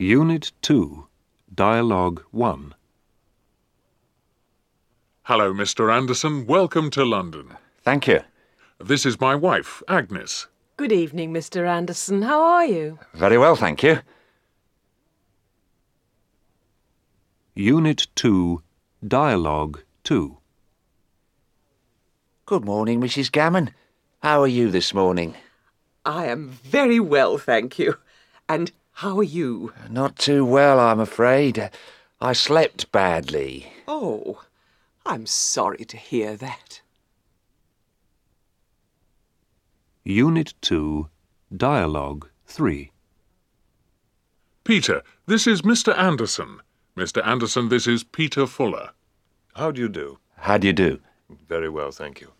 Unit 2, Dialogue 1. Hello, Mr. Anderson. Welcome to London. Thank you. This is my wife, Agnes. Good evening, Mr. Anderson. How are you? Very well, thank you. Unit 2, Dialogue 2. Good morning, Mrs. Gammon. How are you this morning? I am very well, thank you. And how are you? Not too well, I'm afraid. I slept badly. Oh, I'm sorry to hear that. Unit 2, Dialogue 3. Peter, this is Mr. Anderson. Mr. Anderson, this is Peter Fuller. How do you do? How do you do? Very well, thank you.